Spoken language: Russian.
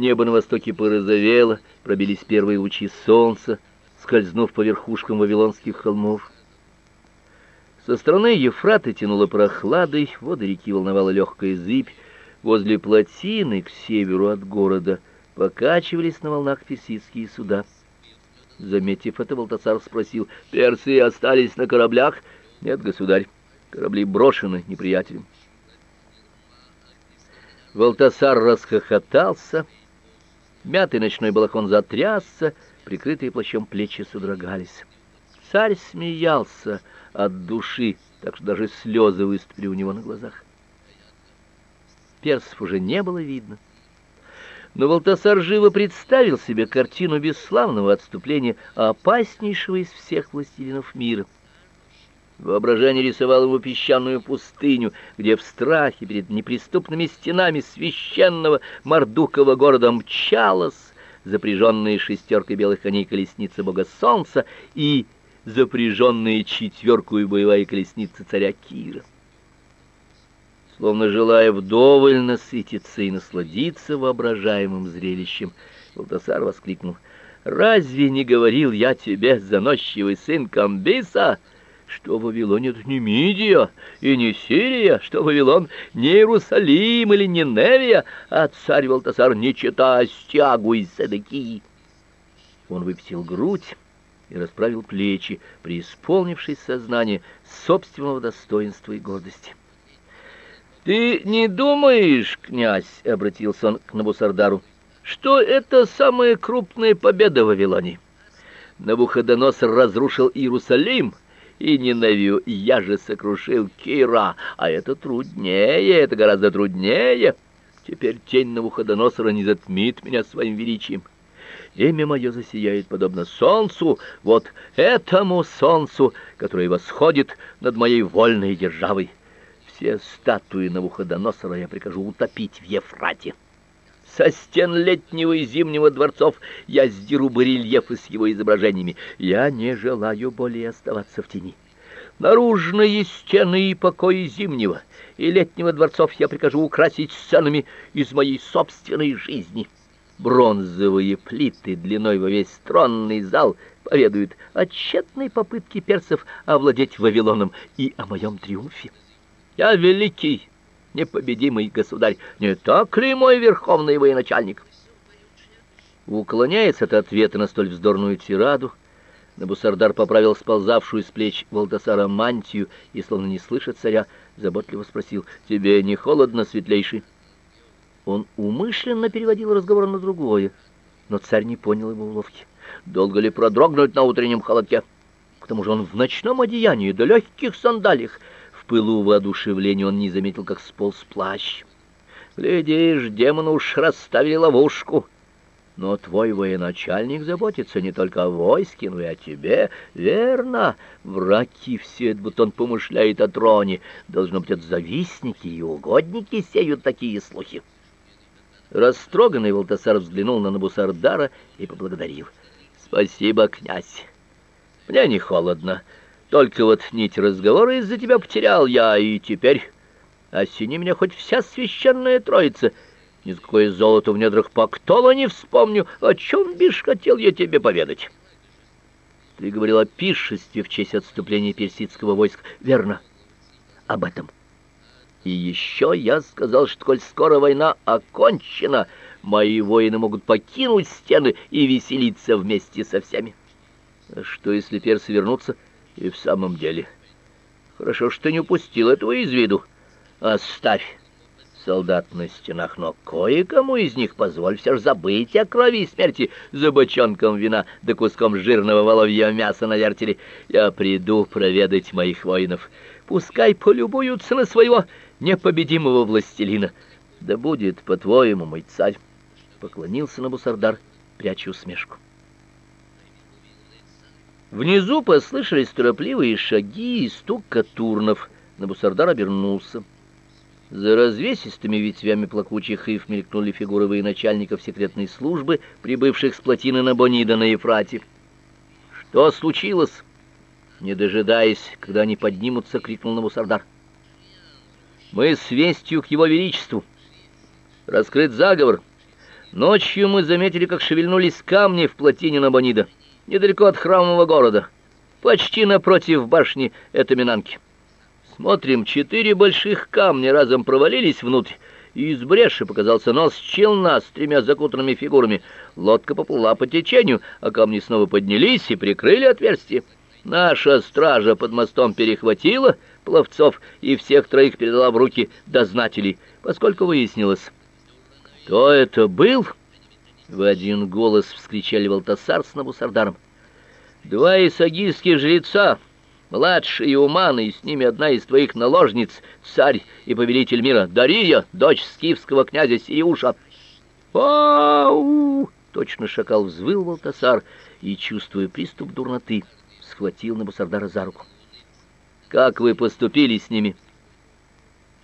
Небо на востоке порозовело, пробились первые лучи солнца, скользнув по верхушкам вавилонских холмов. Со стороны Ефрата тянуло прохладой, воды реки волновала легкая зыбь, возле плотины к северу от города покачивались на волнах персидские суда. Заметив это, Валтасар спросил: "Персы остались на кораблях?" "Нет, государь. Корабли брошены неприятелем". Валтасар расхохотался. Мятый ночной балахон затрясся, прикрытые плащом плечи содрогались. Царь смеялся от души, так что даже слезы выступили у него на глазах. Персов уже не было видно. Но Валтасар живо представил себе картину бесславного отступления опаснейшего из всех властелинов мира. Воображение рисовало ему песчаную пустыню, где в страхе перед неприступными стенами священного Мардукова города мчалась запряженная шестеркой белых коней колесница бога солнца и запряженная четверкой боевая колесница царя Кира. Словно желая вдоволь насытиться и насладиться воображаемым зрелищем, Валтасар воскликнул: "Разве не говорил я тебе, заносчивый сын Камбиса, что Вавилон это не Мидия и не Сирия, что Вавилон не Иерусалим или не Невия, а царь Валтасар не чита стягу из Седекии?" Он выпятил грудь и расправил плечи, преисполнившись сознания собственного достоинства и гордости. Ты не думаешь, князь, обратился он к Набусардару, что это самая крупная победа в Вавилоне? Навуходоносор разрушил Иерусалим и Ниневию, я же сокрушил Кира, а это труднее, это гораздо труднее. Теперь тень Навуходоносора не затмит меня своим величием. Имя мое засияет подобно солнцу, вот этому солнцу, которое восходит над моей вольной державой. Все статуи Навуходоносора я прикажу утопить в Ефрате. Со стен летнего и зимнего дворцов я сдеру барельефы с его изображениями. Я не желаю более оставаться в тени. Наружные стены и покои зимнего и летнего дворцов я прикажу украсить сценами из моей собственной жизни. Бронзовые плиты длиной во весь тронный зал поведают о тщетной попытке персов овладеть Вавилоном и о моем триумфе. Я великий, непобедимый государь. Не так ли мой верховный военачальник? Уклоняясь от ответа на столь вздорную тираду, Набусардар поправил сползавшую с плеч Валдасара мантию и, словно не слыша царя, заботливо спросил: "Тебе не холодно, светлейший?" Он умышленно переводил разговор на другое, но царь не понял его уловки. Долго ли продрогнуть на утреннем холодке? К тому же он в ночном одеянии, да легких сандалиях пылу воодушевления он не заметил, как сполз плащ. Глядишь, демоны уж расставили ловушку. Но твой военачальник заботится не только о войске, но и о тебе. Верно, враги все, будто он помышляет о троне. Должно быть, от завистники и угодники сеют такие слухи. Растроганный Валтасар взглянул на Набусардара и поблагодарил. Спасибо, князь. Мне не холодно. Только вот нить разговора из-за тебя потерял я, и теперь осени меня хоть вся священная троица. Ни за какое золото в недрах Пактола не вспомню, о чем бишь хотел я тебе поведать. Ты говорил о пиршестве в честь отступления персидского войска. Верно, об этом. И еще я сказал, что коль скоро война окончена, мои воины могут покинуть стены и веселиться вместе со всеми. А что, если персы вернутся? — и в самом деле, хорошо, что не упустил этого из виду. Оставь солдат на стенах, но кое-кому из них позволь все же забыть о крови и смерти за бочонком вина да куском жирного воловьего мяса на вертеле. Я приду проведать моих воинов. Пускай полюбуются на своего непобедимого властелина. Да будет, по-твоему, мой царь, поклонился на Бусардар, пряча усмешку. Внизу послышались торопливые шаги и стук катурнов. Набусардар обернулся. За развесистыми ветвями плакучих ив мелькнули фигуры военачальников секретной службы, прибывших с плотины на Бонида на Ефрате. Что случилось? Не дожидаясь, когда они поднимутся, крикнул Набусардар. Мы с вестью к его величеству. Раскрыт заговор. Ночью мы заметили, как шевельнулись камни в плотине Набонида, недалеко от храмового города, почти напротив башни Этаминанки. Смотрим, четыре больших камня разом провалились внутрь, и из бреши показался нос челна с тремя закутанными фигурами. Лодка поплыла по течению, а камни снова поднялись и прикрыли отверстие. Наша стража под мостом перехватила пловцов и всех троих передала в руки дознателей, поскольку выяснилось. Кто это был? В один голос вскричали Валтасар с Набусардаром. Два исагийских жреца Младшие уманы, и с ними одна из твоих наложниц, царь и повелитель мира, Дария, дочь скифского князя Сириуша. Ау! Точно шакал взвыл Валтасар и, чувствуя приступ дурноты, схватил Набусардара за руку. Как вы поступили с ними? —